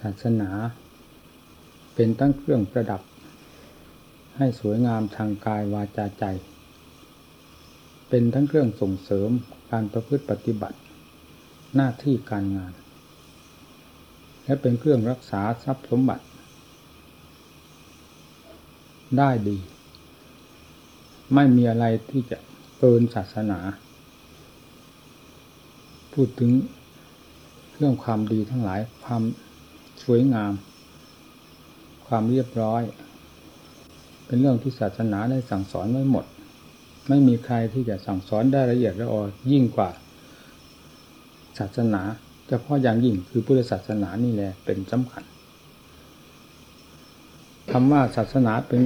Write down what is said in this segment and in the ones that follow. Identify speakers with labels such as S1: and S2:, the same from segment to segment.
S1: ศาสนา เป็นตั้งเครื่องประดับ ให้สวยงามทางกายวาจาใจ เป็นทั้งเครื่องส่งเสริมการประพฤติปฏิบัติ หน้าที่การงาน และเป็นเครื่องรักษาทรัพย์สมบัติ ได้ดี ไม่มีอะไรที่จะเกินศาสนา พูดถึงเรื่องความดีทั้งหลายความ วยงาม ความเรียบร้อย เป็นเรื่องที่ศาสนาได้สั่งสอนไว้หมด ไม่มีใครที่จะสั่งสอนได้ละเอียดละออยิ่งกว่า ศาสนาเฉพาะอย่างยิ่งคือพุทธศาสนานี่แหละเป็นสำคัญคำว่าศาสนาเป็น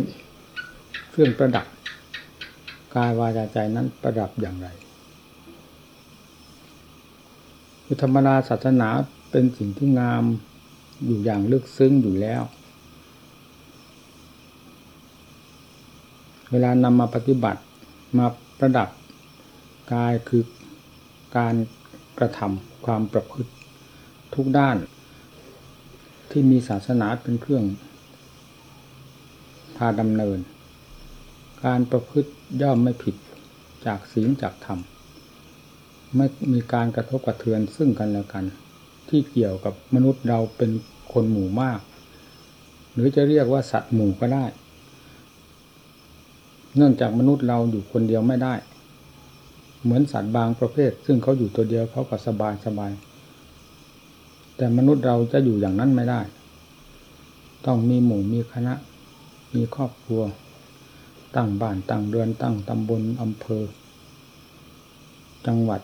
S1: เครื่องประดับกายวาจาใจนั้นประดับอย่างไรคือธรรมดาศาสนาเป็นสิ่งที่งาม อยู่อย่างลึกซึ้งอยู่แล้ว เวลานำมาปฏิบัติมาประดับกายคือการกระทำความประพฤติทุกด้าน ที่มีศาสนาเป็นเครื่องพาดำเนิน การประพฤติย่อมไม่ผิดจากศีลจากธรรม ไม่มีการกระทบกระเทือนซึ่งกันและกัน ที่เกี่ยวกับมนุษย์เราเป็นคนหมู่มาก หรือจะเรียกว่าสัตว์หมู่ก็ได้ เนื่องจากมนุษย์เราอยู่คนเดียวไม่ได้ เหมือนสัตว์บางประเภท ซึ่งเขาอยู่ตัวเดียวเขาก็สบายสบาย แต่มนุษย์เราจะอยู่อย่างนั้นไม่ได้ ต้องมีหมู่มีคณะ มีครอบครัว ตั้งบ้านตั้งเรือนตั้งตำบลอำเภอ จังหวัด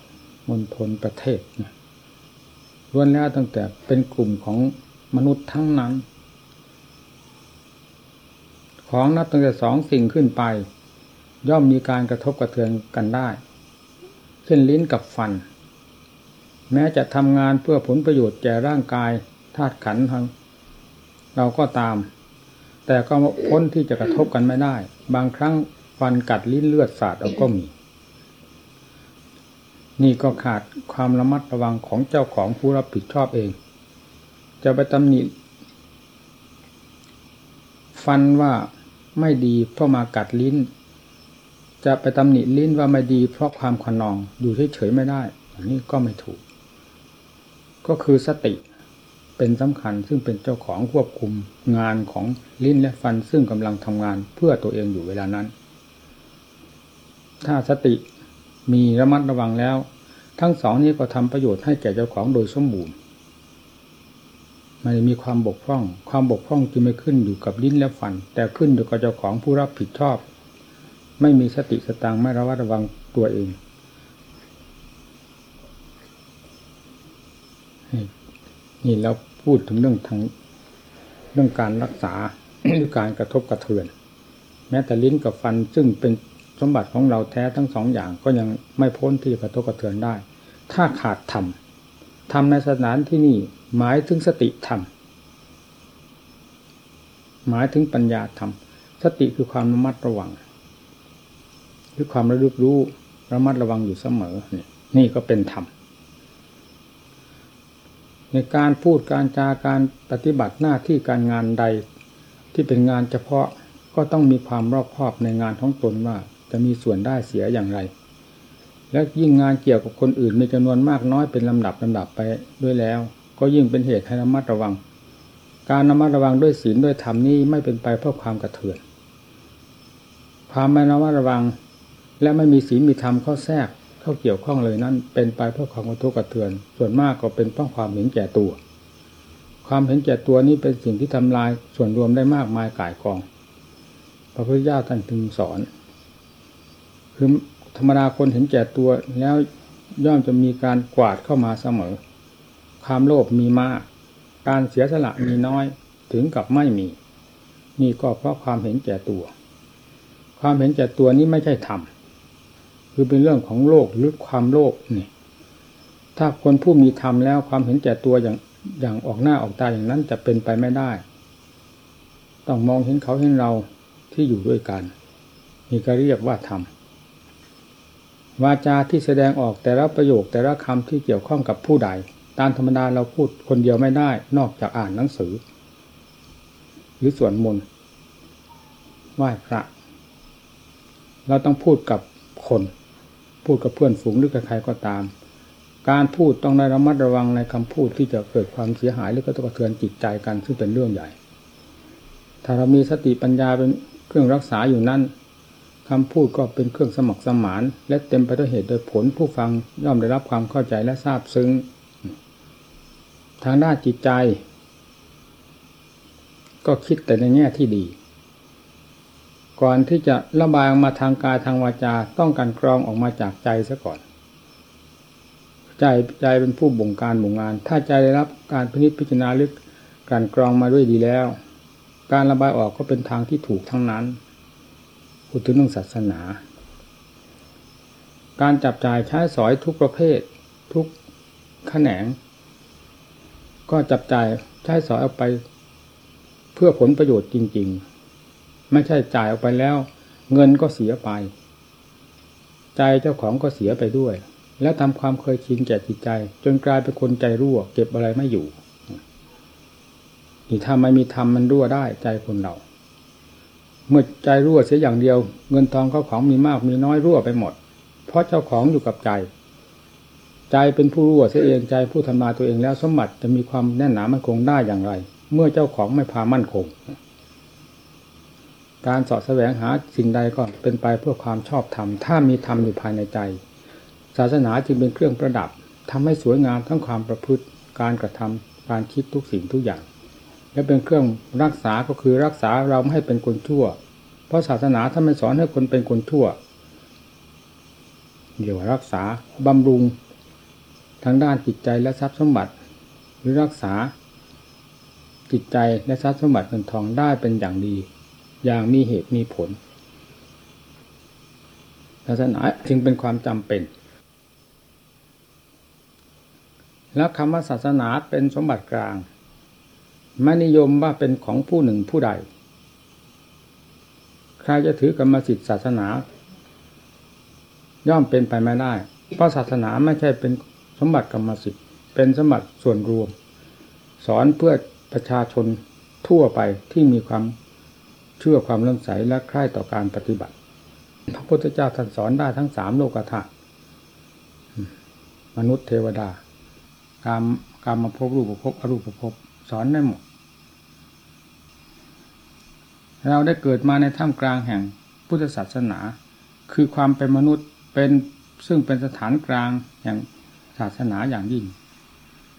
S1: มณฑลประเทศ ล้วนแล้วตั้งแต่เป็นกลุ่มของมนุษย์ทั้งนั้น ของนับตั้งแต่สองสิ่งขึ้นไป ย่อมมีการกระทบกระเทือนกันได้ เช่นลิ้นกับฟัน แม้จะทำงานเพื่อผลประโยชน์แก่ร่างกายธาตุขันธ์ทางเราก็ตาม แต่ก็พ้นที่จะกระทบกันไม่ได้ บางครั้งฟันกัดลิ้นเลือดสาดเอาก็มี นี่ก็ขาดความระมัดระวังของเจ้าของผู้รับผิดชอบเอง จะไปตำหนิฟันว่าไม่ดีเพราะมากัดลิ้น จะไปตำหนิลิ้นว่าไม่ดีเพราะความขนองอยู่เฉยๆไม่ได้อันนี้ก็ไม่ถูก ก็คือสติเป็นสำคัญซึ่งเป็นเจ้าของควบคุมงานของลิ้นและฟันซึ่งกำลังทำงานเพื่อตัวเองอยู่เวลานั้น ถ้าสติ มีระมัดระวังแล้ว ทั้งสองนี้ก็ทำประโยชน์ให้แก่เจ้าของโดยสมบูรณ์มันมีความบกพร่อง ความบกพร่องจึงไม่ขึ้นอยู่กับลิ้นและฟัน แต่ขึ้นอยู่กับเจ้าของผู้รับผิดชอบ ไม่มีสติสตังไม่ระวัดระวังตัวเองนี่เราพูดถึงเรื่องทางเรื่องการรักษาหรือการกระทบกระเทือน แม้แต่ลิ้นกับฟันซึ่งเป็น สมบัติของเราแท้ทั้งสองอย่างก็ยังไม่พ้นที่กระทบกระเทือนได้ ถ้าขาดธรรมธรรมในสถานที่นี่หมายถึงสติธรรมหมายถึงปัญญาธรรม สติคือความระมัดระวัง คือความระลึกรู้ระมัดระวังอยู่เสมอนี่นี่ก็เป็นธรรมในการพูดการจาการปฏิบัติหน้าที่การงานใดที่เป็นงานเฉพาะก็ต้องมีความรอบคอบในงานของตนว่า จะมีส่วนได้เสียอย่างไร และยิ่งงานเกี่ยวกับคนอื่นมีจำนวนมากน้อยเป็นลำดับลำดับไปด้วยแล้ว ก็ยิ่งเป็นเหตุให้ระมัดระวัง การระมัดระวังด้วยศีลด้วยธรรมนี้ไม่เป็นไปเพื่อความกระเทือน ความไม่ระมัดระวัง และไม่มีศีลมีธรรมเข้าแทรกเข้าเกี่ยวข้องเลยนั้น เป็นไปเพื่อความกระทบกระเทือน ส่วนมากก็เป็นเพราะความเห็นแก่ตัว ความเห็นแก่ตัวนี้เป็นสิ่งที่ทำลายส่วนรวมได้มากมายก่ายกองพระพุทธเจ้าท่านถึงสอน คือธรรมดาคนเห็นแก่ตัวแล้วย่อมจะมีการกวาดเข้ามาเสมอ ความโลภมีมาก การเสียสละมีน้อยถึงกับไม่มี นี่ก็เพราะความเห็นแก่ตัว ความเห็นแก่ตัวนี้ไม่ใช่ธรรมคือเป็นเรื่องของโลกหรือความโลภนี่ ถ้าคนผู้มีธรรมแล้วความเห็นแก่ตัวอย่างอย่างออกหน้าออกตาอย่างนั้นจะเป็นไปไม่ได้ ต้องมองเห็นเขาเห็นเราที่อยู่ด้วยกันนี่ก็เรียกว่าธรรม วาจาที่แสดงออกแต่ละประโยคแต่ละคำที่เกี่ยวข้องกับผู้ใด ตามธรรมดาเราพูดคนเดียวไม่ได้ นอกจากอ่านหนังสือ หรือสวดมนต์ไหว้พระ เราต้องพูดกับคน พูดกับเพื่อนฝูงหรือกับใครก็ตาม การพูดต้องได้ระมัดระวังในคำพูดที่จะเกิดความเสียหายหรือก็ต้องกระเทือนจิตใจกันซึ่งเป็นเรื่องใหญ่ ถ้าเรามีสติปัญญาเป็นเครื่องรักษาอยู่นั่น คำพูดก็เป็นเครื่องสมัครสมาน และเต็มไปด้วยเหตุโดยผลผู้ฟังย่อมได้รับความเข้าใจและทราบซึ้ง ทางด้านจิตใจ ก็คิดแต่ในแง่ที่ดี ก่อนที่จะระบายออกมาทางกายทางวาจาต้องการกรองออกมาจากใจซะก่อน ใจใจเป็นผู้บงการบงงาน ถ้าใจได้รับการพินิจพิจารณาลึกการกรองมาด้วยดีแล้ว การระบายออกก็เป็นทางที่ถูกทั้งนั้น พูดถึงเรื่องศาสนา การจับจ่ายใช้สอยทุกประเภท ทุกแขนง ก็จับจ่ายใช้สอยออกไป เพื่อผลประโยชน์จริง ๆ ไม่ใช่จ่ายออกไปแล้ว เงินก็เสียไป ใจเจ้าของก็เสียไปด้วย แล้วทำความเคยชินแก่จิตใจ จนกลายเป็นคนใจรั่ว เก็บอะไรไม่อยู่นี่ถ้าไม่มีธรรมมันรั่วได้ใจคนเรา เมื่อใจรั่วเสียอย่างเดียว เงินทองเขาของมีมากมีน้อยรั่วไปหมด เพราะเจ้าของอยู่กับใจ ใจเป็นผู้รั่วเสียเองใจผู้ทำลายตัวเองแล้วสมบัติจะมีความแน่นหนามั่นคงได้อย่างไร เมื่อเจ้าของไม่พามั่นคง การสอดแสวงหาสิ่งใดก็เป็นไปเพื่อความชอบธรรมถ้ามีธรรมอยู่ภายในใจ ศาสนาจึงเป็นเครื่องประดับทำให้สวยงามทั้งความประพฤติการกระทำการคิดทุกสิ่งทุกอย่าง และเป็นเครื่องรักษาก็คือรักษาเราไม่ให้เป็นคนชั่ว เพราะศาสนาถ้าไม่สอนให้คนเป็นคนชั่ว เดี๋ยวรักษาบำรุงทางด้านจิตใจและทรัพย์สมบัติ หรือรักษาจิตใจและทรัพย์สมบัติเงินทองได้เป็นอย่างดี อย่างมีเหตุมีผลศาสนาจึงเป็นความจำเป็น แล้วคำว่าศาสนาเป็นสมบัติกลาง ไม่นิยมว่าเป็นของผู้หนึ่งผู้ใด ใครจะถือกรรมสิทธิศาสนา ย่อมเป็นไปไม่ได้ เพราะศาสนาไม่ใช่เป็นสมบัติกรรมสิทธิ์เป็นสมบัติส่วนรวม สอนเพื่อประชาชนทั่วไปที่มีความเชื่อความเลื่อมใสและใคร่ต่อการปฏิบัติ พระพุทธเจ้าท่านสอนได้ทั้งสามโลกธาตุมนุษย์เทวดา การการมาพบรูปภพอรูปภพสอนได้หมด เราได้เกิดมาในท่ามกลางแห่งพุทธศาสนา คือความเป็นมนุษย์เป็นซึ่งเป็นสถานกลางแห่งศาสนาอย่างยิ่ง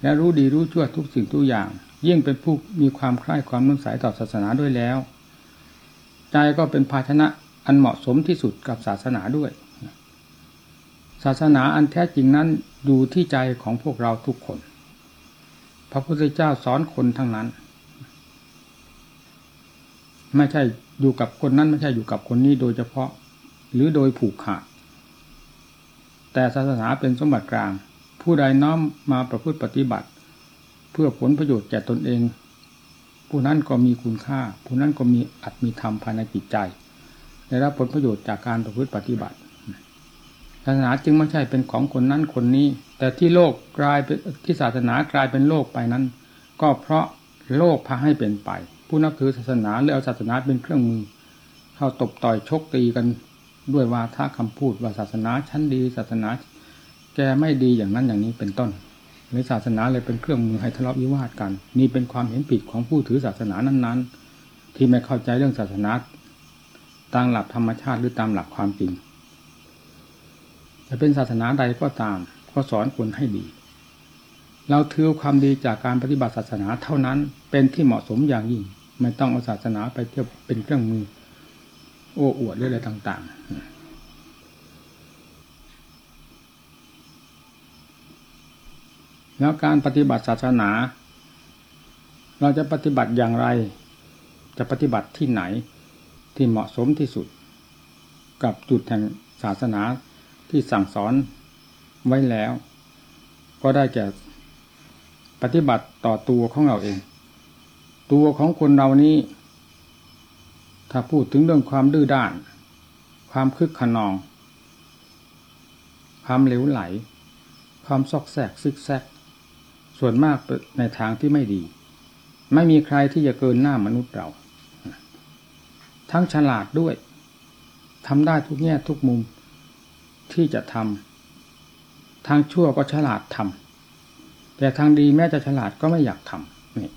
S1: และรู้ดีรู้ชั่วทุกสิ่งทุกอย่าง ยิ่งเป็นผู้มีความคล้ายความนุ่นสายต่อศาสนาด้วยแล้ว ใจก็เป็นภาชนะอันเหมาะสมที่สุดกับศาสนาด้วย ศาสนาอันแท้จริงนั้นอยู่ที่ใจของพวกเราทุกคน พระพุทธเจ้าสอนคนทั้งนั้น ไม่ใช่อยู่กับคนนั้นไม่ใช่อยู่กับคนนี้โดยเฉพาะ หรือโดยผูกขาด แต่ศาสนาเป็นสมบัติกลาง ผู้ใดน้อมมาประพฤติปฏิบัติ เพื่อผลประโยชน์แก่ตนเอง ผู้นั้นก็มีคุณค่า ผู้นั้นก็มีอัตมีธรรมภายในจิตใจได้รับผลประโยชน์จากการประพฤติปฏิบัติศาสนาจึงไม่ใช่เป็นของคนนั้นคนนี้ แต่ที่โลกกลายเป็นที่ศาสนากลายเป็นโลกไปนั้น ก็เพราะโลกพาให้เป็นไป ผู้นับถือศาสนาหรือเอาศาสนาเป็นเครื่องมือ เข้าตบต่อยชกตีกันด้วยวาทะคำพูดว่าศาสนาชั้นดี ศาสนาแกไม่ดีอย่างนั้นอย่างนี้เป็นต้นหรือศาสนาเลยเป็นเครื่องมือให้ทะเลาะวิวาทกัน นี่เป็นความเห็นผิดของผู้ถือศาสนานั้นๆ ที่ไม่เข้าใจเรื่องศาสนาตามหลักธรรมชาติหรือตามหลักความจริงจะเป็นศาสนาใดก็ตามก็สอนคนให้ดี เราถือความดีจากการปฏิบัติศาสนาเท่านั้นเป็นที่เหมาะสมอย่างยิ่ง ไม่ต้องเอาศาสนาไปเที่ยวเป็นเครื่องมือ โอ้อวดเรื่ออะไรต่าง ๆ แล้วการปฏิบัติศาสนา เราจะปฏิบัติอย่างไร จะปฏิบัติที่ไหนที่เหมาะสมที่สุด กับจุดแห่งศาสนาที่สั่งสอนไว้แล้ว ก็ได้แก่ปฏิบัติต่อตัวของเราเอง ตัวของคนเรานี้ ถ้าพูดถึงเรื่องความดื้อด้าน ความคึกขนอง ความเหลวไหล ความซอกแซกซิกแซก ส่วนมากในทางที่ไม่ดี ไม่มีใครที่จะเกินหน้ามนุษย์เรา ทั้งฉลาดด้วยทำได้ทุกแง่ทุกมุมที่จะทำทางชั่วก็ฉลาดทำแต่ทางดีแม้จะฉลาดก็ไม่อยากทำนี่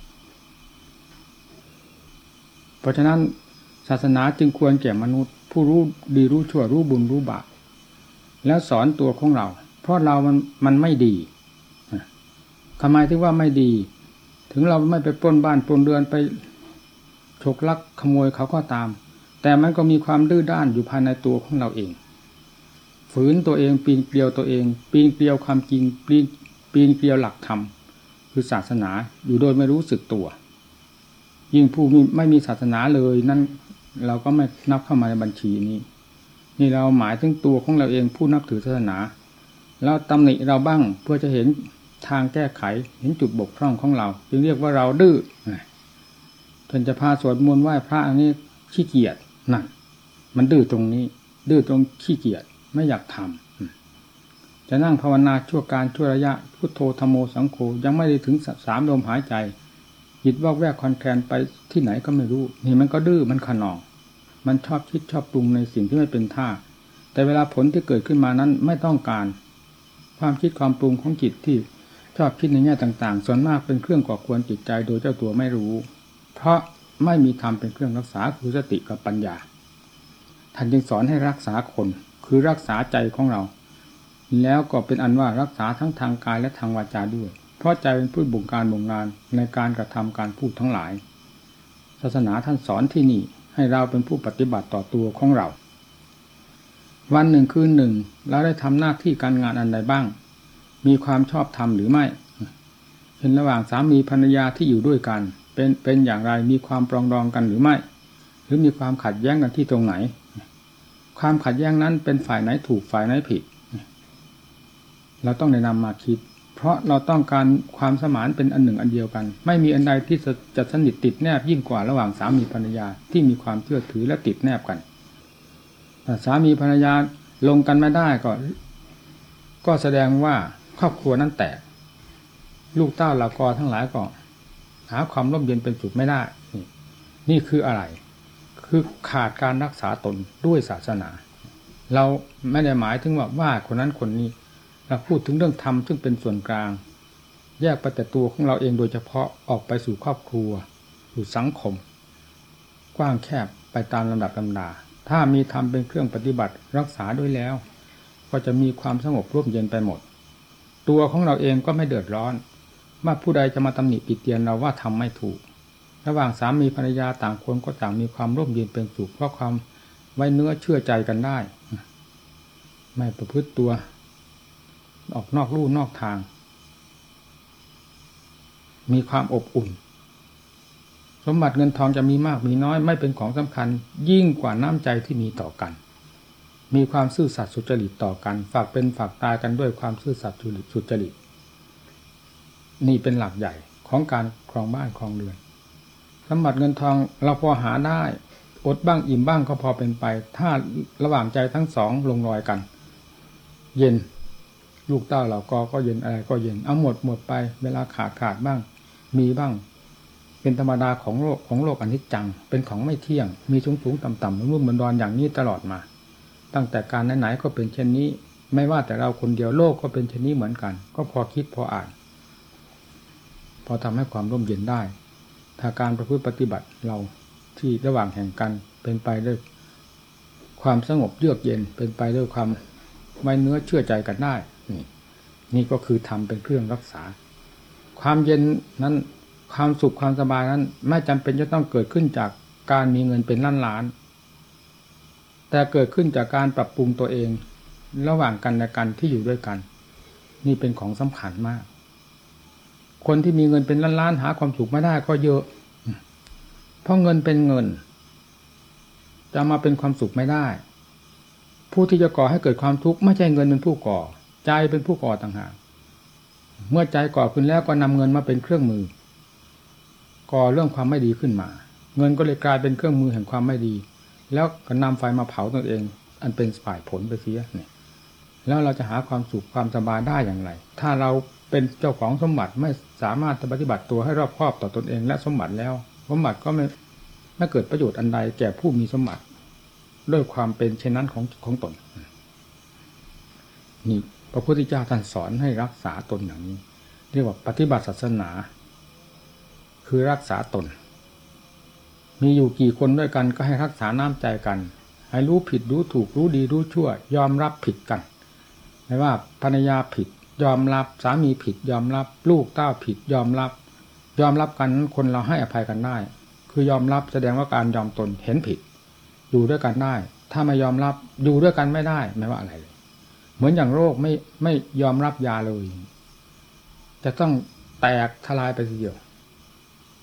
S1: เพราะฉะนั้นศาสนาจึงควรแก่มนุษย์ ผู้รู้ดีรู้ชั่วรู้บุญรู้บาปแล้วสอนตัวของเรา เพราะเรามันมันไม่ดีทำไมถึงว่าไม่ดี ถึงเราไม่ไปปล้นบ้านปล้นเรือนไปฉกลักขโมยเขาก็ตาม แต่มันก็มีความดื้อด้านอยู่ภายในตัวของเราเอง ฝืนตัวเองปีนเกลียวตัวเอง ปีนเกลียวความจริงปีนปีนเกลียวหลักธรรมคือศาสนาอยู่โดยไม่รู้สึกตัว ยิ่งผู้ไม่มีศาสนาเลยนั่นเราก็ไม่นับเข้ามาในบัญชีนี้ นี่เราหมายถึงตัวของเราเองผู้นับถือศาสนา แล้วตำหนิเราบ้างเพื่อจะเห็นทางแก้ไขเห็นจุดบกพร่องของเรา จึงเรียกว่าเราดื้อท่านจะพาสวดมนต์ไหว้พระอันนี้ขี้เกียจนั่นมันดื้อตรงนี้ ดื้อตรงขี้เกียจไม่อยากทำจะนั่งภาวนาชั่วการชั่วระยะพุทโธธโมสังโฆยังไม่ได้ถึงสามลมหายใจ จิตวอกแวกคอนแทนไปที่ไหนก็ไม่รู้ นี่มันก็ดื้อมันขนอง มันชอบคิดชอบปรุงในสิ่งที่ไม่เป็นท่า แต่เวลาผลที่เกิดขึ้นมานั้นไม่ต้องการ ความคิดความปรุงของจิตที่ชอบคิดในแง่ต่าง ๆ ส่วนมากเป็นเครื่องก่อควรจิตใจโดยเจ้าตัวไม่รู้ เพราะไม่มีธรรมเป็นเครื่องรักษาคือสติกับปัญญา ท่านจึงสอนให้รักษาคน คือรักษาใจของเรา แล้วก็เป็นอันว่ารักษาทั้งทางกายและทางวาจาด้วย เพราะใจเป็นผู้บุงการบ่งงานในการกระทำการพูดทั้งหลาย ศาสนาท่านสอนที่นี่ให้เราเป็นผู้ปฏิบัติต่อตัวของเรา วันหนึ่งคืนหนึ่งเราได้ทำหน้าที่การงานอันใดบ้าง มีความชอบธรรมหรือไม่เห็นระหว่างสามีภรรยาที่อยู่ด้วยกัน เป็นเป็นอย่างไรมีความปรองดองกันหรือไม่ หรือมีความขัดแย้งกันที่ตรงไหน ความขัดแย้งนั้นเป็นฝ่ายไหนถูกฝ่ายไหนผิด เราต้องแนะนำมาคิด เพราะเราต้องการความสมานเป็นอันหนึ่งอันเดียวกัน ไม่มีอันใดที่จะสนิทติดแนบยิ่งกว่าระหว่างสามีภรรยาที่มีความเชื่อถือและติดแนบกันแต่สามีภรรยาลงกันไม่ได้ก็ ก็แสดงว่าครอบครัวนั้นแตก ลูกเต้าเหล่ากอทั้งหลายก็ หาความร่มเย็นเป็นจุดไม่ได้ นี่นี่คืออะไร คือขาดการรักษาตนด้วยศาสนา เราไม่ได้หมายถึงว่าว่าคนนั้นคนนี้ พูดถึงเรื่องธรรมซึ่งเป็นส่วนกลาง แยกไปแต่ตัวของเราเองโดยเฉพาะออกไปสู่ครอบครัว สู่สังคม กว้างแคบไปตามลำดับลำดา ถ้ามีธรรมเป็นเครื่องปฏิบัติรักษาด้วยแล้ว ก็จะมีความสงบร่มเย็นไปหมด ตัวของเราเองก็ไม่เดือดร้อนว่าผู้ใดจะมาตำหนิปิดเตียนเราว่าทำไม่ถูก ระหว่างสามีภรรยาต่างคนก็ต่างมีความร่มเย็นเป็นสุขเพราะความไว้เนื้อเชื่อใจกันได้ ไม่ประพฤติตัว ออกนอกลู่นอกทาง มีความอบอุ่น สมบัติเงินทองจะมีมากมีน้อยไม่เป็นของสำคัญ ยิ่งกว่าน้ำใจที่มีต่อกัน มีความซื่อสัตย์สุจริตต่อกัน ฝากเป็นฝากตายกันด้วยความซื่อสัตย์สุจริต นี่เป็นหลักใหญ่ของการครองบ้านครองเรือน สมบัติเงินทองเราพอหาได้อดบ้างอิ่มบ้างก็พอเป็นไป ถ้าระหว่างใจทั้งสองลงรอยกัน เย็น ลูกเต้าเราก็ก็เย็นอะไรก็เย็นเอาหมดหมดไป เวลาขาดขาดบ้าง มีบ้าง เป็นธรรมดาของโลกของโลกอนิจจัง เป็นของไม่เที่ยง มีสูงสูงต่ำต่ำรุ่มมันดอนอย่างนี้ตลอดมา ตั้งแต่การไหนๆก็เป็นเช่นนี้ ไม่ว่าแต่เราคนเดียวโลกก็เป็นเช่นนี้เหมือนกัน ก็พอคิดพออ่าน พอทำให้ความร่มเย็นได้ ถ้าการประพฤติปฏิบัติเราที่ระหว่างแห่งกันเป็นไปด้วยความสงบเยือกเย็นเป็นไปด้วยความไว้เนื้อเชื่อใจกันได้ นี่นี่ก็คือทำเป็นเครื่องรักษา ความเย็นนั้นความสุขความสบายนั้น ไม่จำเป็นจะต้องเกิดขึ้นจากการมีเงินเป็นล้านล้าน แต่เกิดขึ้นจากการปรับปรุงตัวเอง ระหว่างกันและกันที่อยู่ด้วยกัน นี่เป็นของสำคัญมาก คนที่มีเงินเป็นล้านๆหาความสุขไม่ได้ก็เยอะ เพราะเงินเป็นเงิน จะมาเป็นความสุขไม่ได้ ผู้ที่จะก่อให้เกิดความทุกข์ไม่ใช่เงินเป็นผู้ก่อ ใจเป็นผู้ก่อต่างหากเมื่อใจก่อขึ้นแล้วก็นำเงินมาเป็นเครื่องมือ ก่อเรื่องความไม่ดีขึ้นมา เงินก็เลยกลายเป็นเครื่องมือแห่งความไม่ดี แล้วก็นำไฟมาเผาตนเอง อันเป็นฝ่ายผลไปเสียเนี่ยแล้วเราจะหาความสุขความสบายได้อย่างไร ถ้าเราเป็นเจ้าของสมบัติไม่สามารถจะปฏิบัติตัวให้รอบคอบต่อตนเอง และสมบัติแล้วสมบัติก็ไม่ไม่เกิดประโยชน์อันใดแก่ผู้มีสมบัติ ด้วยความเป็นเช่นนั้นของของตนนี่ พระพุทธเจ้าท่านสอนให้รักษาตนอย่างนี้ เรียกว่าปฏิบัติศาสนา คือรักษาตน มีอยู่กี่คนด้วยกันก็ให้รักษาน้ำใจกัน ให้รู้ผิดรู้ถูกรู้ดีรู้ชั่ว ยอมรับผิดกันไม่ว่าภรรยาผิด ยอมรับสามีผิด ยอมรับลูกเต้าผิด ยอมรับ ยอมรับกันนั้นคนเราให้อภัยกันได้ คือยอมรับแสดงว่าการยอมตนเห็นผิด อยู่ด้วยกันได้ ถ้าไม่ยอมรับอยู่ด้วยกันไม่ได้ไม่ว่าอะไรเลย เหมือนอย่างโรคไม่ไม่ยอมรับยาเลย จะต้องแตกทลายไปทีเดียว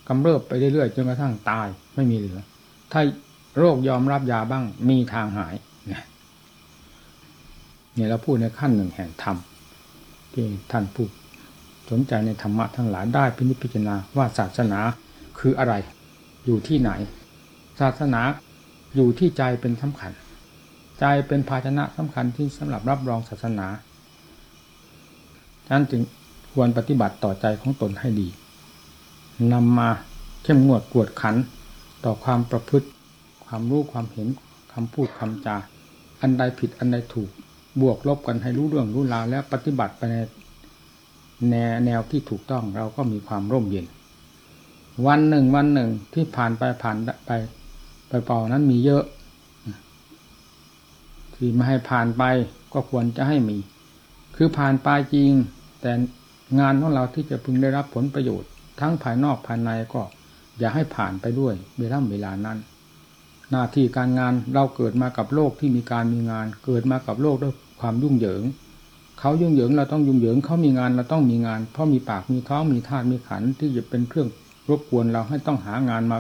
S1: กำเริบไปเรื่อยๆจนกระทั่งตายไม่มีเหลือ ถ้าโรคยอมรับยาบ้างมีทางหายเนี่ยเนี่ยเราพูดในขั้นหนึ่งแห่งธรรมที่ท่านผู้สนใจในธรรมะทั้งหลายได้พินิจพิจารณาว่าศาสนาคืออะไร อยู่ที่ไหน ศาสนาอยู่ที่ใจเป็นสำคัญ ใจเป็นภาชนะสำคัญที่สำหรับรับรองศาสนาฉะนั้นจึงควรปฏิบัติต่อใจของตนให้ดีนำมาเข้มงวดกวดขันต่อความประพฤติ ความรู้ความเห็นคำพูดคำจา อันใดผิดอันใดถูก บวกลบกันให้รู้เรื่องรู้ราวแล้วปฏิบัติไปในแนวแนวที่ถูกต้องเราก็มีความร่มเย็น วันหนึ่งวันหนึ่งที่ผ่านไปผ่านไปไปเป่านั้นมีเยอะ ที่ไม่ให้ผ่านไปก็ควรจะให้มี คือผ่านไปจริง แต่งานของเราที่จะพึงได้รับผลประโยชน์ ทั้งภายนอกภายในก็ อย่าให้ผ่านไปด้วยเวลาเวลานั้น หน้าที่การงานเราเกิดมากับโลกที่มีการมีงาน เกิดมากับโลกด้วยความยุ่งเหยิงเขายุ่งเหยิงเราต้องยุ่งเหยิงเขามีงานเราต้องมีงาน เพราะมีปากมีท้องมีธาตุมีขันที่จะเป็นเครื่องรบกวนเราให้ต้องหางานมา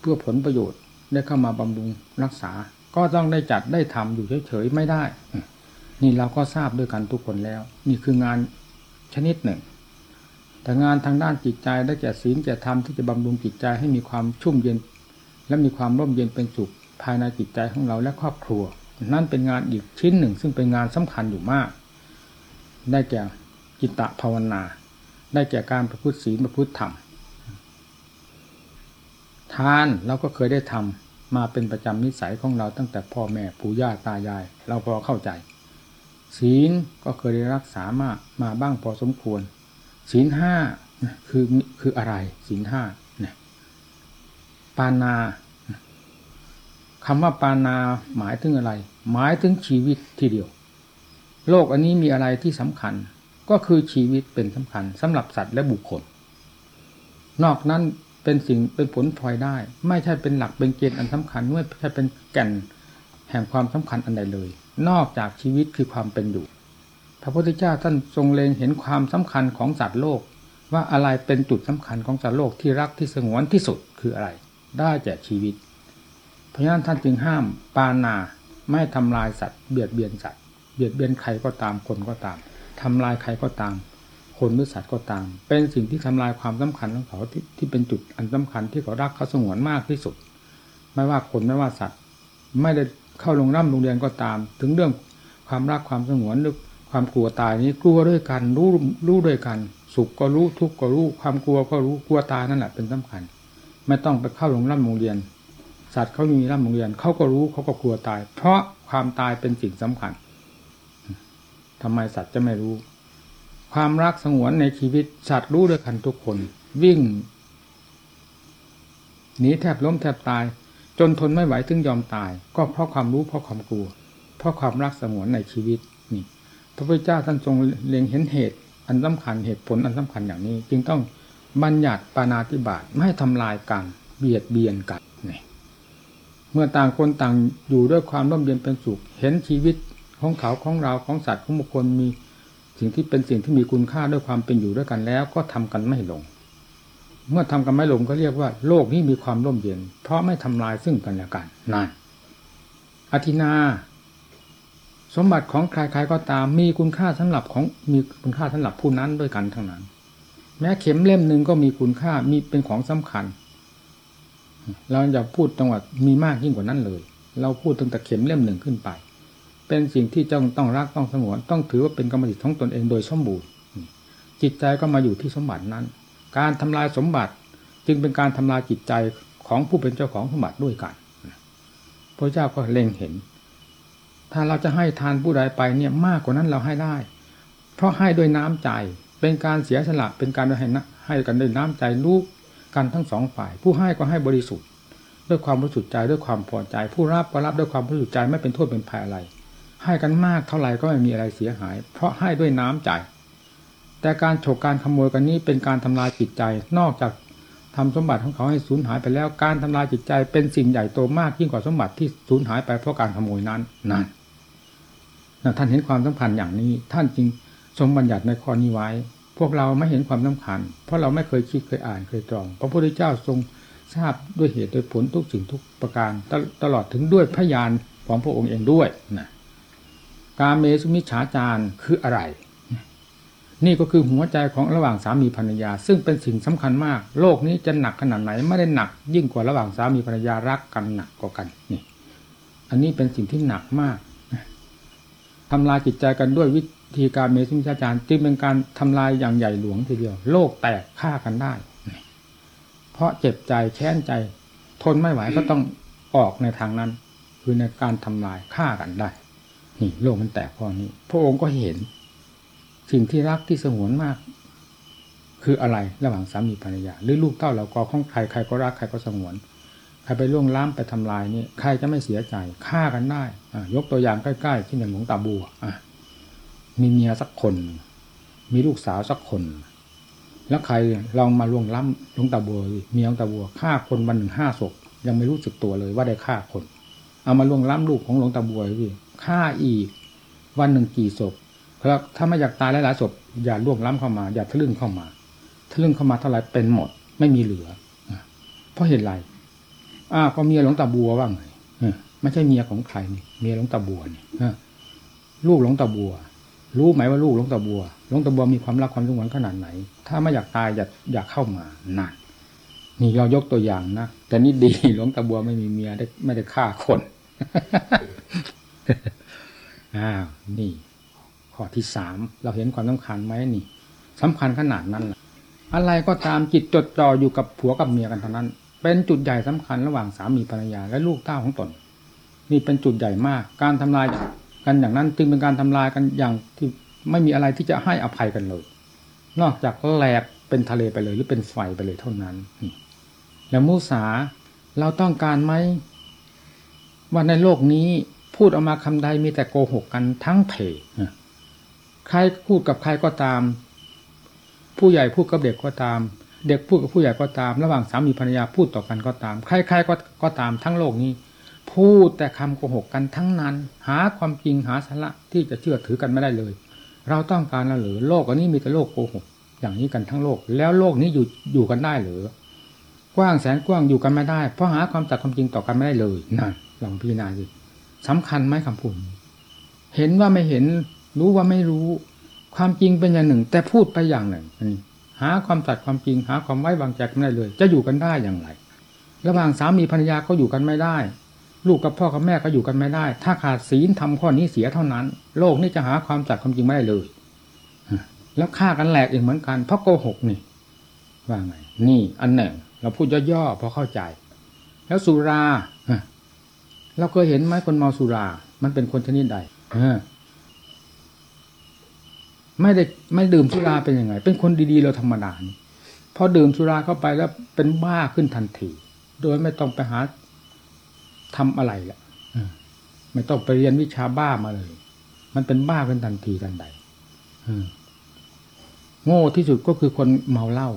S1: เพื่อผลประโยชน์ได้เข้ามาบำรุงรักษา ก็ต้องได้จัดได้ทำอยู่เฉยๆไม่ได้ นี่เราก็ทราบด้วยกันทุกคนแล้ว นี่คืองานชนิดหนึ่ง แต่งานทางด้านจิตใจได้แก่ศีลแก่ธรรมที่จะบำรุงจิตใจให้มีความชุ่มเย็น และมีความร่มเย็นเป็นสุขภายในจิตใจของเราและครอบครัว นั่นเป็นงานอีกชิ้นหนึ่ง ซึ่งเป็นงานสำคัญอยู่มาก ได้แก่จิตตภาวนา ได้แก่การประพฤติศีลประพฤติธรรมทานเราก็เคยได้ทำ มาเป็นประจำนิสัยของเราตั้งแต่พ่อแม่ปู่ย่าตายาย เราพอเข้าใจ ศีลก็เคยได้รักษามามาบ้างพอสมควร ศีลห้าคือคืออะไร ศีลห้าเนี่ยปานาคำว่าปานาหมายถึงอะไร หมายถึงชีวิตทีเดียว โลกอันนี้มีอะไรที่สำคัญ ก็คือชีวิตเป็นสำคัญสำหรับสัตว์และบุคคล นอกนั้น เป็นสิ่งเป็นผลพลอยได้ ไม่ใช่เป็นหลักเป็นเกณฑ์อันสำคัญไม่ใช่เป็นแก่นแห่งความสำคัญอันใดเลย นอกจากชีวิตคือความเป็นอยู่ พระพุทธเจ้าท่านทรงเล็งเห็นความสำคัญของสัตว์โลก ว่าอะไรเป็นจุดสำคัญของสัตว์โลกที่รักที่สงวนที่สุดคืออะไร ได้แก่ชีวิต เพราะฉะนั้นท่านจึงห้ามปานาไม่ทำลายสัตว์เบียดเบียนสัตว์เบียดเบียนใครก็ตามคนก็ตามทำลายใครก็ตาม คนหรือสัตว์ก็ตาม เป็นสิ่งที่ทำลายความสำคัญของเขาที่ที่เป็นจุดอันสำคัญที่เขารักเขาสงวนมากที่สุด ไม่ว่าคนไม่ว่าสัตว์ ไม่ได้เข้าโรงร่ำโรงเรียนก็ตาม ถึงเรื่องความรักความสงวนหรือความกลัวตายนี้กลัวด้วยกันรู้รู้ด้วยกัน สุขก็รู้ทุกข์ก็รู้ ความกลัวก็รู้กลัวตายนั่นแหละเป็นสำคัญ ไม่ต้องไปเข้าโรงร่ำโรงเรียน สัตว์เขามีร่ำโรงเรียนเขาก็รู้เขาก็กลัวตาย เพราะความตายเป็นสิ่งสำคัญทำไมสัตว์จะไม่รู้ ความรักสงวนในชีวิตสัตว์รู้ด้วยกันทุกคน วิ่งหนีแทบล้มแทบตาย จนทนไม่ไหวถึงยอมตาย ก็เพราะความรู้เพราะความกลัว เพราะความรักสงวนในชีวิตนี่พระพุทธเจ้าท่านทรงเล็งเห็นเหตุ อันสำคัญเหตุผลอันสำคัญอย่างนี้ จึงต้องบัญญัติปานาติบาตไม่ให้ทำลายกันเบียดเบียนกันนี่เมื่อต่างคนต่างอยู่ด้วยความร่มเย็นเป็นสุข เห็นชีวิตของเขาของเราของสัตว์ของบุคคลมี สิ่งที่เป็นสิ่งที่มีคุณค่าด้วยความเป็นอยู่ด้วยกันแล้ว ก็ทำกันไม่ลง เมื่อทำกันไม่ลงก็เรียกว่า โลกนี้มีความร่มเย็น เพราะไม่ทำลายซึ่งกันและกันนั่นอธินา สมบัติของใครๆก็ตามมีคุณค่าสำหรับของมีคุณค่าสำหรับผู้นั้นด้วยกันทั้งนั้น แม้เข็มเล่มหนึ่งก็มีคุณค่ามีเป็นของสำคัญ เราอย่าพูดจังหวัดมีมากยิ่งกว่านั้นเลย เราพูดตั้งแต่เข็มเล่มหนึ่งขึ้นไป เป็นสิ่งที่จ้องต้องรักต้องสงวนต้องถือว่าเป็นกรรมสิทธิ์ของตนเองโดยสมบูรณ์จิตใจก็มาอยู่ที่สมบัตินั้น การทำลายสมบัติจึงเป็นการทำลายจิตใจของผู้เป็นเจ้าของสมบัติด้วยกันพระเจ้าก็เล็งเห็น ถ้าเราจะให้ทานผู้ใดไปเนี่ยมากกว่านั้นเราให้ได้ เพราะให้ด้วยน้ำใจ เป็นการเสียสละเป็นการให้นะให้กันด้วยน้ำใจลูกกันทั้งสองฝ่าย ผู้ให้ก็ให้บริสุทธิ์ ด้วยความบริสุทธิ์ใจด้วยความพอใจ ผู้รับก็รับด้วยความบริสุทธิ์ใจไม่เป็นโทษเป็นภัยอะไร ให้กันมากเท่าไหร่ก็ไม่มีอะไรเสียหาย เพราะให้ด้วยน้ำใจ แต่การฉกการขโมยกันนี้เป็นการทำลายจิตใจ นอกจากทำสมบัติของเขาให้สูญหายไปแล้ว การทำลายจิตใจเป็นสิ่งใหญ่โตมากยิ่งกว่าสมบัติที่สูญหายไปเพราะการขโมยนั้นนั่นท่านเห็นความสำคัญอย่างนี้ ท่านจึงทรงบัญญัติในข้อนี้ไว้ พวกเราไม่เห็นความสำคัญ เพราะเราไม่เคยคิดเคยอ่านเคยตรอง พระพุทธเจ้าทรงทราบด้วยเหตุโดยผลทุกสิ่งทุกประการ ตลอดถึงด้วยพยานของพระองค์เองด้วยนะ การเมสุมิฉาจารคืออะไร นี่ก็คือหัวใจของระหว่างสามีภรรยา ซึ่งเป็นสิ่งสำคัญมาก โลกนี้จะหนักขนาดไหนไม่ได้หนัก ยิ่งกว่าระหว่างสามีภรรยารักกันหนักกว่ากันนี่อันนี้เป็นสิ่งที่หนักมากทำลายจิตใจกันด้วยวิธีการเมสุมิฉาจารจึงเป็นการทำลายอย่างใหญ่หลวงทีเดียว โลกแตกฆ่ากันได้ เพราะเจ็บใจแค้นใจ ทนไม่ไหวก็ต้องออกในทางนั้น คือในการทำลายฆ่ากันได้ นี่โลกมันแตกพอนี้ พระองค์ก็เห็น สิ่งที่รักที่สงวนมาก คืออะไรระหว่างสามีภรรยา หรือลูกเต้าเราก็ของใครใครก็รักใครก็สงวนใครไปล่วงล้ำไปทำลายนี่ใครจะไม่เสียใจฆ่ากันได้ยกตัวอย่างใกล้ๆที่อย่งหลวงตาบัวมีเมียสักคน มีลูกสาวสักคน แล้วใครลองมาล่วงล้ำหลวงตาบัวเมียหลวงตาบัวฆ่าคนวันหนึ่งห้าศพยังไม่รู้สึกตัวเลยว่าได้ฆ่าคน เอามาล่วงล้ำลูกของหลวงตาบัวพี่ ฆ่าอีก วันหนึ่งกี่ศพแล้วถ้าไม่อยากตายหลายๆศพอย่าล่วงล้ำเข้ามา อย่าทะลึ่งเข้ามาทะลึ่งเข้ามาเท่าไหร่เป็นหมด ไม่มีเหลือเพราะเหตุไรอ้าวก็เมียหลวงตาบัวว่างไงไม่ใช่เมียของใครนี่เมียหลวงตาบัวนี่ลูกหลวงตาบัว รู้ไหมว่าลูกหลวงตาบัวหลวงตาบัวมีความรักความสงวนขนาดไหน ถ้าไม่อยากตายอย่าอยากเข้ามานั่นนี่เรายกตัวอย่างนะแต่นี่ดีหลวงตาบัวไม่มีเมียได้ไม่ได้ฆ่าคน อ้าวนี่ข้อที่สามเราเห็นความสำคัญไหมนี่สำคัญขนาดนั้นอะไรก็ตามจิตจดจ่ออยู่กับผัวกับเมียกันเท่านั้น เป็นจุดใหญ่สำคัญระหว่างสามีภรรยาและลูกเต้าของตน นี่เป็นจุดใหญ่มาก การทำลายกันอย่างนั้น จึงเป็นการทำลายกันอย่างที่ไม่มีอะไรที่จะให้อภัยกันเลย นอกจากแหลกเป็นทะเลไปเลย หรือเป็นไฟไปเลยเท่านั้น แล้วมุสาเราต้องการไหมว่าในโลกนี้ พูดออกมาคำใดมีแต่โกหกกันทั้งเพใครพูดกับใครก็ตาม ผู้ใหญ่พูดกับเด็กก็ตาม เด็กพูดกับผู้ใหญ่ก็ตาม ระหว่างสามีภรรยาพูดต่อกันก็ตาม ใครๆก็ก็ตามทั้งโลกนี้ พูดแต่คำโกหกกันทั้งนั้น หาความจริงหาสาระที่จะเชื่อถือกันไม่ได้เลย เราต้องการแล้วหรือโลกอันนี้มีแต่โลกโกหกอย่างนี้กันทั้งโลก แล้วโลกนี้อยู่อยู่กันได้หรือกว้างแสนกว้างอยู่กันไม่ได้เพราะหาความจัดความจริงต่อกันไม่ได้เลยนั่นลองพิจารณาสิ สำคัญไหมคำพูดเห็นว่าไม่เห็น รู้ว่าไม่รู้ ความจริงเป็นอย่างหนึ่ง แต่พูดไปอย่างหนึ่งนี่หาความจัดความจริง หาความไว้วางใจกันไม่ได้เลย จะอยู่กันได้อย่างไร ระหว่างสามีภรรยาก็อยู่กันไม่ได้ ลูกกับพ่อกับแม่ก็อยู่กันไม่ได้ ถ้าขาดศีลทำข้อนี้เสียเท่านั้น โลกนี้จะหาความจัดความจริงไม่ได้เลยแล้วฆ่ากันแหลกอีกเหมือนกัน เพราะโกหกนี่ ว่าไง นี่อันหนึ่ง เราพูดย่อๆพอเข้าใจ แล้วสุรา เราเคยเห็นไหมคนเมาสุรา มันเป็นคนชนิดใดไม่ได้ไม่ดื่มสุราเป็นยังไง เป็นคนดีๆเราธรรมดานี่พอดื่มสุราเข้าไปแล้วเป็นบ้าขึ้นทันที โดยไม่ต้องไปหาทำอะไรละไม่ต้องไปเรียนวิชาบ้ามาเลย มันเป็นบ้าขึ้นทันทีทันใดโง่ที่สุดก็คือคนเมาเหล้า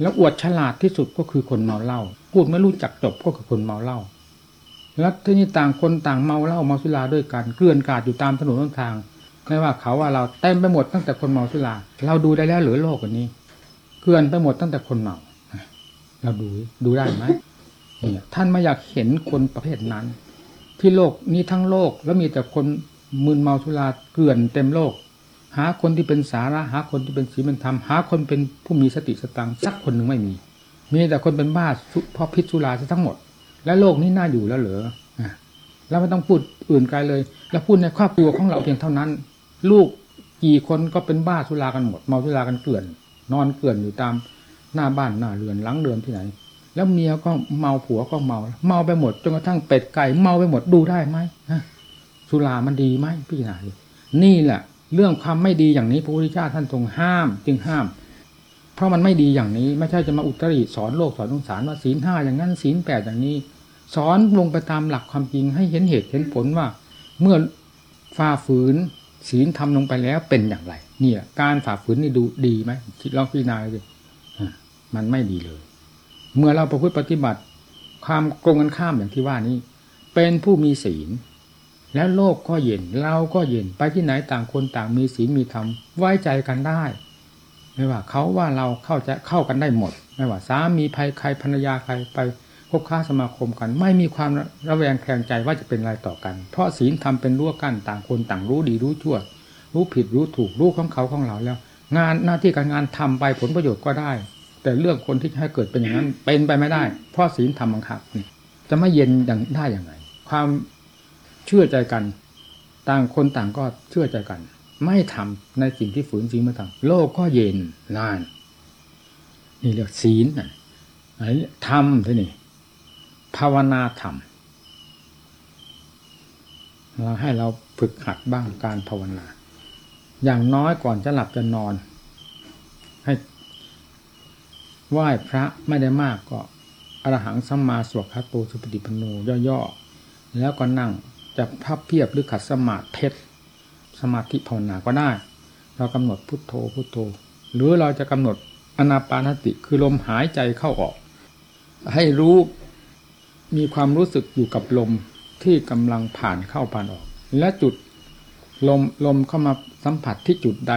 S1: แล้วอวดฉลาดที่สุดก็คือคนเมาเหล้าพูดไม่รู้จักจบก็คือคนเมาเหล้า แล้วที่นี่ต่างคนต่างเมาเหล้าเมาสุราด้วยกันเกลื่อนกาดอยู่ตามถนนต้นทางไม่ว่าเขาว่าเราเต็มไปหมดตั้งแต่คนเมาสุราเราดูได้แล้วหรือโลกวันนี้เกลื่อนไปหมดตั้งแต่คนเมาเราดูดูได้ไหมเนี่ยท่านไม่อยากเห็นคนประเภทนั้น ที่โลกนี้ทั้งโลกแล้วมีแต่คนมึนเมาสุราเกลื่อนเต็มโลก หาคนที่เป็นสาระหาคนที่เป็นศีลเป็นธรรมหาคนเป็นผู้มีสติสตังสักคนหนึ่งไม่มี มีแต่คนเป็นบ้าเพราะพิษสุราซะทั้งหมด แล้วโลกนี้น่าอยู่แล้วเหรอเราไม่ต้องพูดอื่นไกลเลย แล้วพูดในครอบครัวของเราเพียงเท่านั้น ลูกกี่คนก็เป็นบ้าสุรากันหมดเมาสุรากันเกลื่อน นอนเกลื่อนอยู่ตามหน้าบ้านหน้าเรือนหลังเรือนที่ไหน แล้วเมียก็เมาผัวก็เมา เมาไปหมดจนกระทั่งเป็ดไก่เมาไปหมดดูได้ไหมสุรามันดีไหมพี่นาดินี่แหละ เรื่องความไม่ดีอย่างนี้พระพุทธเจ้าท่านทรงห้าม จึงห้าม ราะมันไม่ดีอย่างนี้ ไม่ใช่จะมาอุตริสอนโลกสอนสงสารว่าศีลห้าอย่างนั้นศีลแปดอย่างนี้ สอนลงไปตามหลักความจริงให้เห็นเหตุเห็นผลว่า เมื่อฝ่าฝืนศีลทำลงไปแล้วเป็นอย่างไร เนี่ย การฝ่าฝืนนี่ดูดีไหมคิดลองพิจารณาดูมันไม่ดีเลย เมื่อเราประพฤติปฏิบัติ ความตรงกันข้ามอย่างที่ว่านี้ เป็นผู้มีศีล แล้วโลกก็เย็นเราก็เย็นไปที่ไหนต่างคนต่างมีศีลมีธรรมไว้ใจกันได้ ไม่ว่าเขาว่าเราเข้าจะเข้ากันได้หมด ไม่ว่าสามีภัยใครภรรยาใครไปคบค้าสมาคมกัน ไม่มีความระแวงแคลงใจว่าจะเป็นอะไรต่อกัน เพราะศีลทำเป็นรั้วกั้นต่างคนต่างรู้ดีรู้ชั่ว รู้ผิดรู้ถูกรู้ของเขาของเราแล้ว งานหน้าที่การงานทำไปผลประโยชน์ก็ได้ แต่เรื่องคนที่ให้เกิดเป็นอย่างนั้นเป็นไปไม่ได้ เพราะศีลทำบังคับจะไม่เย็นอย่างได้อย่างไรความเชื่อใจกัน ต่างคนต่างก็เชื่อใจกัน ไม่ทำในสิ่งที่ฝืนศีลมาทำโลกก็เย็นนาน นี่เรียกศีลน่ะไอ้ธรรมที่นี่ภาวนาธรรมเราให้เราฝึกหัดบ้างการภาวนา อย่างน้อยก่อนจะหลับจะนอน ให้ไหว้พระไม่ได้มากก็อรหังสัมมาสวดคาโตสุปฏิปันโนย่อๆแล้วก็นั่งจะพับเพียบหรือขัดสมาธิเพชร สมาธิภาวนาก็ได้ เรากำหนดพุทโธพุทโธ หรือเราจะกำหนดอนาปานสติคือลมหายใจเข้าออก ให้รู้มีความรู้สึกอยู่กับลมที่กำลังผ่านเข้าผ่านออก และจุดลมลมเข้ามาสัมผัสที่จุดใด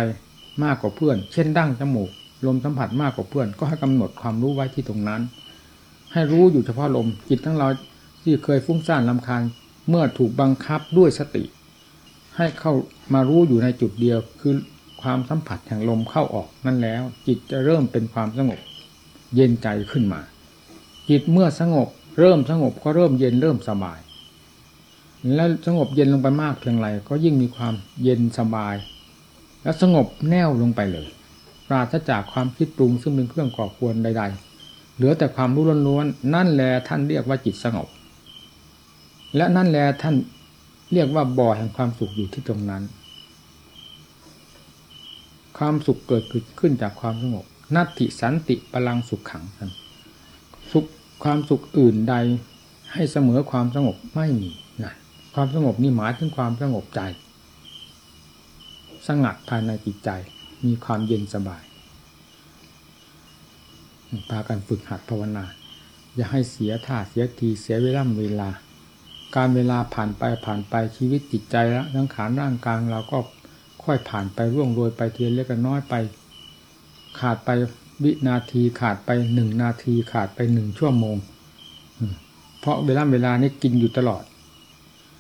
S1: มากกว่าเพื่อน เช่นดั้งจมูก ลมสัมผัสมากกว่าเพื่อน ก็ให้กำหนดความรู้ไว้ที่ตรงนั้น ให้รู้อยู่เฉพาะลมจิตทั้งเราที่เคยฟุ้งซ่านลำคาญเมื่อถูกบังคับด้วยสติ ให้เข้ามารู้อยู่ในจุดเดียวคือความสัมผัสแห่งลมเข้าออกนั่นแล้ว จิตจะเริ่มเป็นความสงบ เย็นใจขึ้นมา จิตเมื่อสงบ เริ่มสงบก็เริ่มเย็นเริ่มสบาย แล้วสงบเย็นลงไปมากเพียงไรก็ยิ่งมีความเย็นสบาย และสงบแน่วลงไปเลยปราศจากความคิดปรุงซึ่งเป็นเครื่องก่อควรใด ๆ เหลือแต่ความรู้ล้วนๆนั่นแหละท่านเรียกว่าจิตสงบ และนั่นแหละท่าน เรียกว่าบ่อแห่งความสุขอยู่ที่ตรงนั้น ความสุขเกิดขึ้นจากความสงบนัตติสันติพลังสุขขังสุขความสุขอื่นใดให้เสมอความสงบไม่มีนะความสงบนี่หมายถึงความสงบใจ สงัดภายในจิตใจ มีความเย็นสบายพากันฝึกหัดภาวนา อย่าให้เสียท่าเสียทีเสียเวลาเวลา การเวลาผ่านไปผ่านไปชีวิตจิตใจแล้วทั้งขานร่างกายเราก็ค่อยผ่านไปร่วงโรยไปเทียนเล็กน้อยไป ขาดไปวินาทีขาดไปหนึ่งนาทีขาดไปหนึ่งชั่วโมง เพราะเวลาเวลานี้กินอยู่ตลอด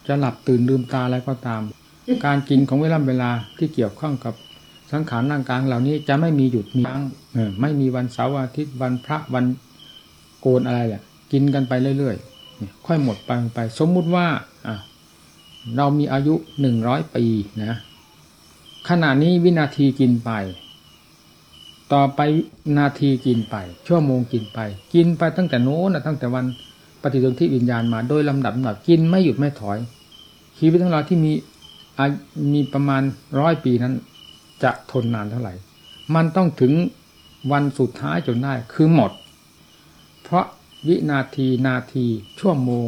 S1: จะหลับตื่นลืมตาอะไรก็ตาม การกินของเวลาเวลาที่เกี่ยวข้องกับสังขารร่างกายเหล่านี้จะไม่มีหยุดมียั้งไม่มีวันเสาร์อาทิตย์วันพระวันโกนอะไรแหละกินกันไปเรื่อยๆ ค่อยหมดไปไป สมมุติว่าเรามีอายุหนึ่งร้อยปีนะ ขณะนี้วินาทีกินไป ต่อไปนาทีกินไป ชั่วโมงกินไป กินไปตั้งแต่โน้นตั้งแต่วันปฏิสนธิวิญญาณมาโดยลำดับลำดับกินไม่หยุดไม่ถอย ชีวิตของเราที่มีมีประมาณร้อยปีนั้น จะทนนานเท่าไหร่ มันต้องถึงวันสุดท้ายจนได้คือหมด เพราะ วินาทีนาที ชั่วโมง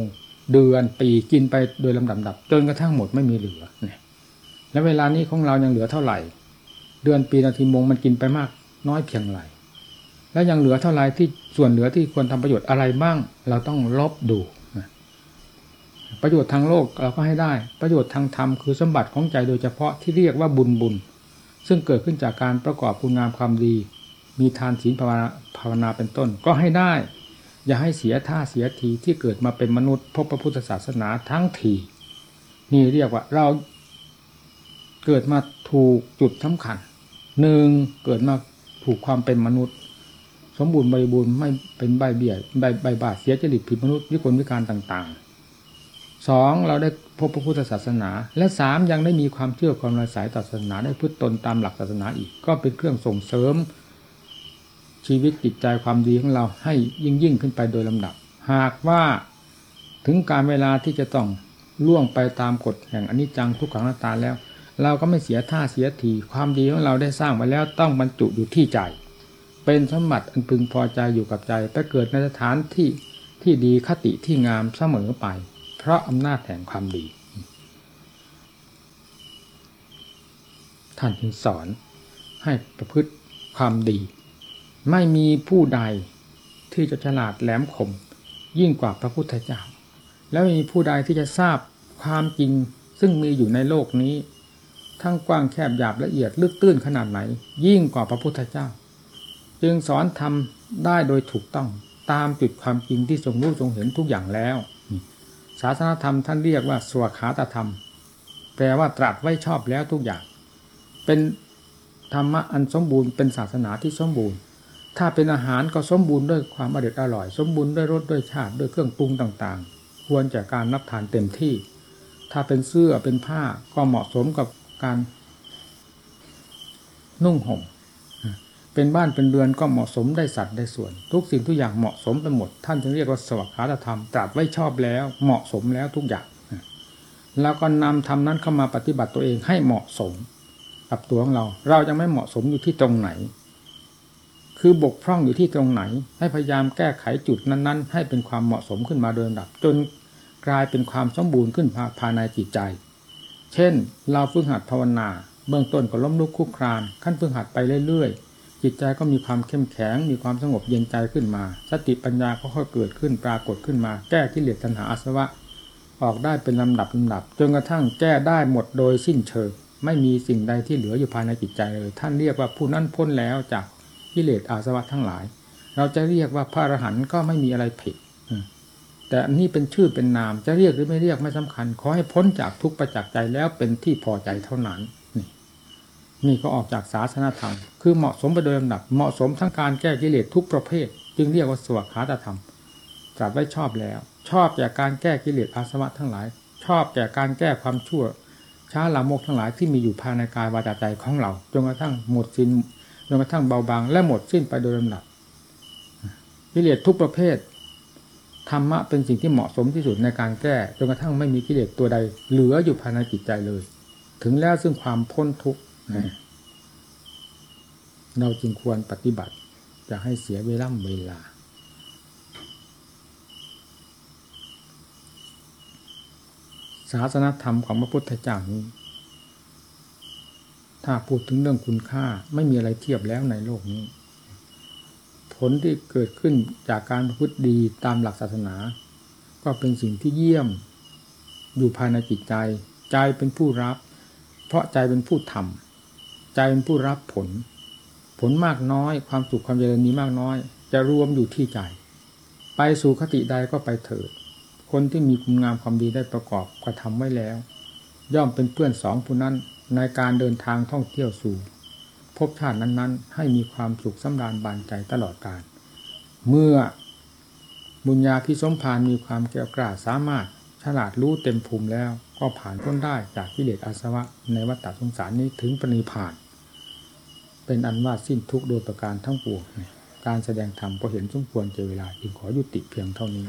S1: เดือนปีกินไปโดยลำดับดับจนกระทั่งหมดไม่มีเหลือเนี่ยแล้วเวลานี้ของเรายังเหลือเท่าไหร่ เดือนปีนาทีมงมันกินไปมากน้อยเพียงไรแล้วยังเหลือเท่าไหร่ที่ส่วนเหลือที่ควรทำประโยชน์อะไรบ้าง เราต้องลบดูประโยชน์ทางโลกเราก็ให้ได้ ประโยชน์ทางธรรมคือสมบัติของใจโดยเฉพาะที่เรียกว่าบุญบุญ ซึ่งเกิดขึ้นจากการประกอบคุณงามความดี มีทานศีลภาวนภาวนาเป็นต้นก็ให้ได้ อย่าให้เสียท่าเสียทีที่เกิดมาเป็นมนุษย์พบพระพุทธศาสนาทั้งทีนี่เรียกว่าเราเกิดมาถูกจุดสำคัญหนึ่งเกิดมาถูกความเป็นมนุษย์ สมบูรณ์บริบูรณ์ไม่เป็นใบเบี้ยใบใบบาดเสียจริตผิดมนุษย์วิกลวิการต่างๆสองเราได้พบพระพุทธศาสนา และสามยังได้มีความเชื่อความรักษาต่อศาสนาได้พึ่ตนตามหลักศาสนาอีก ก็เป็นเครื่องส่งเสริม ชีวิตจิตใจความดีของเราให้ยิ่งยิ่งขึ้นไปโดยลำดับ หากว่าถึงการเวลาที่จะต้องล่วงไปตามกฎแห่งอนิจจังทุกขังนาตาแล้ว เราก็ไม่เสียท่าเสียทีความดีของเราได้สร้างไว้แล้วต้องบรรจุอยู่ที่ใจ เป็นสมบัติอันพึงพอใจอยู่กับใจไปเกิดในสถานที่ที่ดีคติที่งามเสมอไป เพราะอำนาจแห่งความดี ท่านจึงสอนให้ประพฤติความดี ไม่มีผู้ใดที่จะฉลาดแหลมคมยิ่งกว่าพระพุทธเจ้า แล้วไม่มีผู้ใดที่จะทราบความจริงซึ่งมีอยู่ในโลกนี้ ทั้งกว้างแคบหยาบละเอียดลึกตื้นขนาดไหน ยิ่งกว่าพระพุทธเจ้า จึงสอนทำได้โดยถูกต้องตามจุดความจริงที่ทรงรู้ทรงเห็นทุกอย่างแล้ว ศาสนธรรมท่านเรียกว่าสวขาตธรรม แปลว่าตรัสไว้ชอบแล้วทุกอย่าง เป็นธรรมะอันสมบูรณ์เป็นศาสนาที่สมบูรณ์ ถ้าเป็นอาหารก็สมบูรณ์ด้วยความอร่อยอร่อย สมบูรณ์ด้วยรสด้วยชาติด้วยเครื่องปรุงต่างๆ ควรจากการรับทานเต็มที่ ถ้าเป็นเสื้อเป็นผ้าก็เหมาะสมกับการนุ่งห่มเป็นบ้านเป็นเรือนก็เหมาะสมได้สัตว์ได้ส่วน ทุกสิ่งทุกอย่างเหมาะสมไปหมด ท่านจึงเรียกว่าสวัสดิธรรมตรัสไว้ชอบแล้ว เหมาะสมแล้วทุกอย่างแล้วก็นำธรรมนั้นเข้ามาปฏิบัติตัวเองให้เหมาะสมกับตัวของเรา เรายังไม่เหมาะสมอยู่ที่ตรงไหน คือบกพร่องอยู่ที่ตรงไหน ให้พยายามแก้ไขจุดนั้น ๆ ให้เป็นความเหมาะสมขึ้นมาโดยลำดับ จนกลายเป็นความสมบูรณ์ขึ้นภายในจิตใจ เช่น เราฝึกหัดภาวนา เบื้องต้นก็ล้มลุกคุกคราน ขั้นฝึกหัดไปเรื่อยๆ จิตใจก็มีความเข้มแข็ง มีความสงบเย็นใจขึ้นมา สติปัญญาก็ค่อยเกิดขึ้นปรากฏขึ้นมา แก้กิเลสตัณหาอาสวะ ออกได้เป็นลำดับลำดับ จนกระทั่งแก้ได้หมดโดยสิ้นเชิง ไม่มีสิ่งใดที่เหลืออยู่ภายในจิตใจเลย ท่านเรียกว่าผู้นั้นพ้นแล้วจาก กิเลสอาสวะทั้งหลาย เราจะเรียกว่าพระอรหันต์ก็ไม่มีอะไรผิดแต่นนี้เป็นชื่อเป็นนามจะเรียกหรือไม่เรียกไม่สำคัญ ขอให้พ้นจากทุกประจักษ์ใจแล้วเป็นที่พอใจเท่านั้นนี่นี่ก็ออกจากศาสนาธรรม คือเหมาะสมไปโดยลำดับ เหมาะสมทั้งการแก้กิเลสทุกประเภท จึงเรียกว่าสวขาตธรรมตรัสไว้ชอบแล้ว ชอบแก่การแก้กิเลสอาสวะทั้งหลาย ชอบแก่การแก้ความชั่วช้าละโมกทั้งหลายที่มีอยู่ภายในกายวาจาใจของเราจนกระทั่งหมดสิ้น จนกระทั่งเบาบาง และหมดสิ้นไปโดยลำดับกิเลสทุกประเภทธรรมะเป็นสิ่งที่เหมาะสมที่สุดในการแก้จนกระทั่งไม่มีกิเลสตัวใด เหลืออยู่ภายในจิตใจเลย ถึงแล้วซึ่งความพ้นทุกข์เราจึงควรปฏิบัติจะให้เสียเวลาเวลา ศาสนธรรมของพระพุทธเจ้านี้ ถ้าพูดถึงเรื่องคุณค่าไม่มีอะไรเทียบแล้วในโลกนี้ ผลที่เกิดขึ้นจากการพฤติดีตามหลักศาสนา ก็เป็นสิ่งที่เยี่ยมอยู่ภายในจิตใจ ใจเป็นผู้รับ เพราะใจเป็นผู้ทำใจเป็นผู้รับผล ผลมากน้อยความสุขความเจริญนี้มากน้อย จะรวมอยู่ที่ใจ ไปสู่คติใดก็ไปเถิด คนที่มีคุณงามความดีได้ประกอบกระทำไว้แล้ว ย่อมเป็นเพื่อนสองผู้นั้น ในการเดินทางท่องเที่ยวสู่พบชาตินั้น ๆ ให้มีความสุขสำราญบานใจตลอดกาลเมื่อบุญญาพิสมพานมีความแก้วกล้าสามารถฉลาดรู้เต็มภูมิแล้วก็ผ่านพ้นได้จากกิเลสอาสวะในวัฏฏะสงสารนี้ถึงปณิพาน เป็นอันว่าสิ้นทุกโดยประการทั้งปวงการแสดงธรรมก็เห็นสมควรเจเวลาจึงขอยุติเพียงเท่านี้